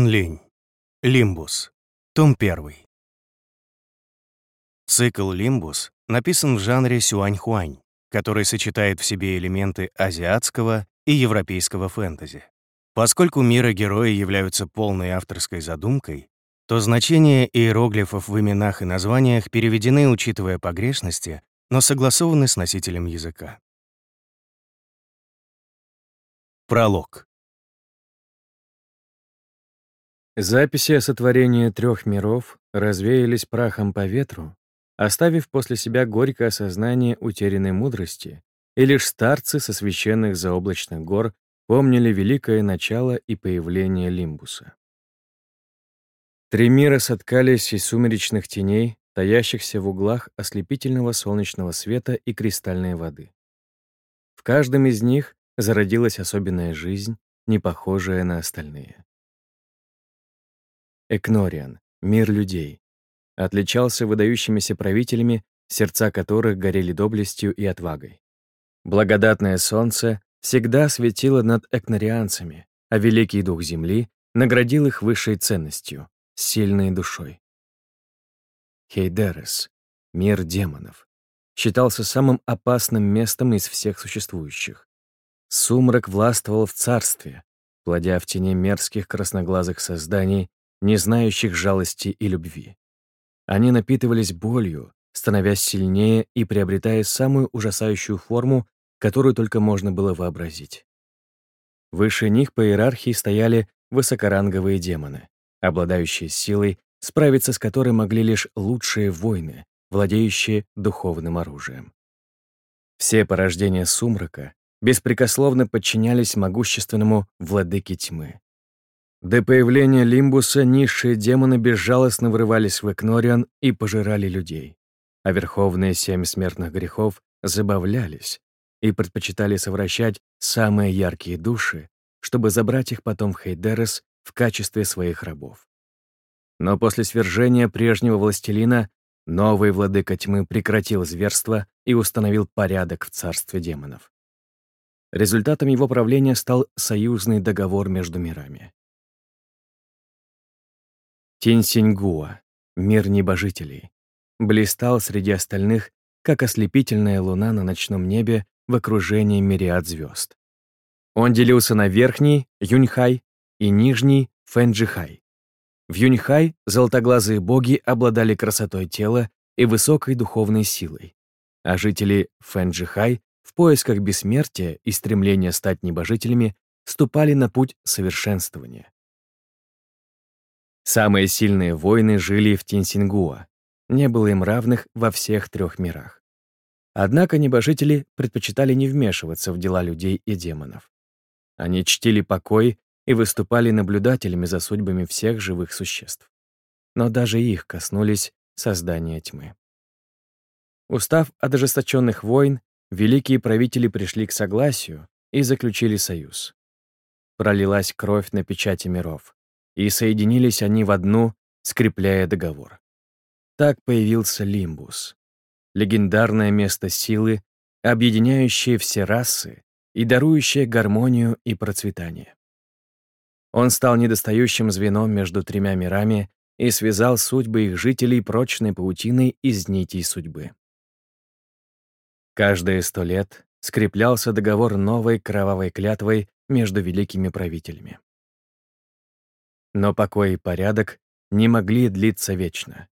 Эон Линь. Лимбус. Том 1. Цикл «Лимбус» написан в жанре сюань-хуань, который сочетает в себе элементы азиатского и европейского фэнтези. Поскольку миры герои являются полной авторской задумкой, то значения иероглифов в именах и названиях переведены, учитывая погрешности, но согласованы с носителем языка. Пролог. Записи о сотворении трех миров развеялись прахом по ветру, оставив после себя горькое осознание утерянной мудрости, и лишь старцы со священных заоблачных гор помнили великое начало и появление Лимбуса. Три мира соткались из сумеречных теней, таящихся в углах ослепительного солнечного света и кристальной воды. В каждом из них зародилась особенная жизнь, не похожая на остальные. Экнориан, мир людей, отличался выдающимися правителями, сердца которых горели доблестью и отвагой. Благодатное солнце всегда светило над экнорианцами, а великий дух земли наградил их высшей ценностью — сильной душой. Хейдерес, мир демонов, считался самым опасным местом из всех существующих. Сумрак властвовал в царстве, плодя в тени мерзких красноглазых созданий не знающих жалости и любви. Они напитывались болью, становясь сильнее и приобретая самую ужасающую форму, которую только можно было вообразить. Выше них по иерархии стояли высокоранговые демоны, обладающие силой, справиться с которой могли лишь лучшие воины, владеющие духовным оружием. Все порождения сумрака беспрекословно подчинялись могущественному владыке тьмы. До появления Лимбуса низшие демоны безжалостно врывались в Экнориан и пожирали людей, а верховные семь смертных грехов забавлялись и предпочитали совращать самые яркие души, чтобы забрать их потом в Хейдерес в качестве своих рабов. Но после свержения прежнего властелина новый владыка тьмы прекратил зверство и установил порядок в царстве демонов. Результатом его правления стал союзный договор между мирами. Тинсиньгуа, мир небожителей, блистал среди остальных, как ослепительная луна на ночном небе в окружении мириад звезд. Он делился на верхний, Юньхай, и нижний, Фэнджихай. В Юньхай золотоглазые боги обладали красотой тела и высокой духовной силой, а жители Фэнджихай в поисках бессмертия и стремления стать небожителями ступали на путь совершенствования. Самые сильные воины жили в Тинсингуа. Не было им равных во всех трех мирах. Однако небожители предпочитали не вмешиваться в дела людей и демонов. Они чтили покой и выступали наблюдателями за судьбами всех живых существ. Но даже их коснулись создания тьмы. Устав от ожесточенных войн, великие правители пришли к согласию и заключили союз. Пролилась кровь на печати миров и соединились они в одну, скрепляя договор. Так появился Лимбус, легендарное место силы, объединяющее все расы и дарующее гармонию и процветание. Он стал недостающим звеном между тремя мирами и связал судьбы их жителей прочной паутиной из нитей судьбы. Каждые сто лет скреплялся договор новой кровавой клятвой между великими правителями. Но покой и порядок не могли длиться вечно.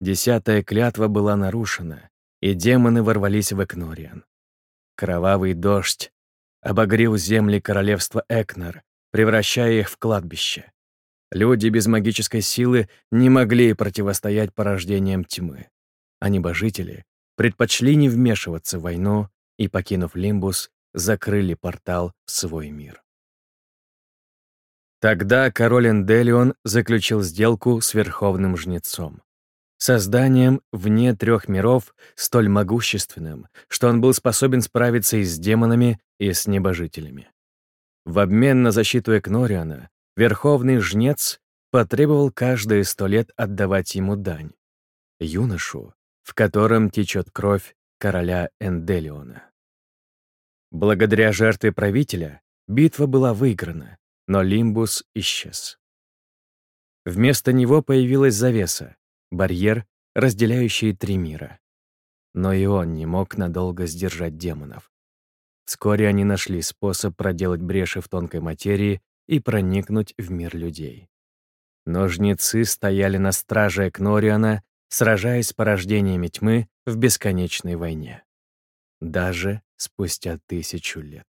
Десятая клятва была нарушена, и демоны ворвались в Экнориан. Кровавый дождь обогрел земли королевства Экнар, превращая их в кладбище. Люди без магической силы не могли противостоять порождениям тьмы, а небожители предпочли не вмешиваться в войну и, покинув Лимбус, закрыли портал в свой мир. Тогда король Энделион заключил сделку с верховным жнецом. Созданием вне трех миров, столь могущественным, что он был способен справиться и с демонами, и с небожителями. В обмен на защиту Экнориана, верховный жнец потребовал каждые сто лет отдавать ему дань. Юношу, в котором течет кровь короля Энделиона. Благодаря жертве правителя битва была выиграна, но Лимбус исчез. Вместо него появилась завеса, барьер, разделяющий три мира. Но и он не мог надолго сдержать демонов. Вскоре они нашли способ проделать бреши в тонкой материи и проникнуть в мир людей. Но жнецы стояли на страже Экнориана, сражаясь с порождениями тьмы в бесконечной войне. Даже спустя тысячу лет.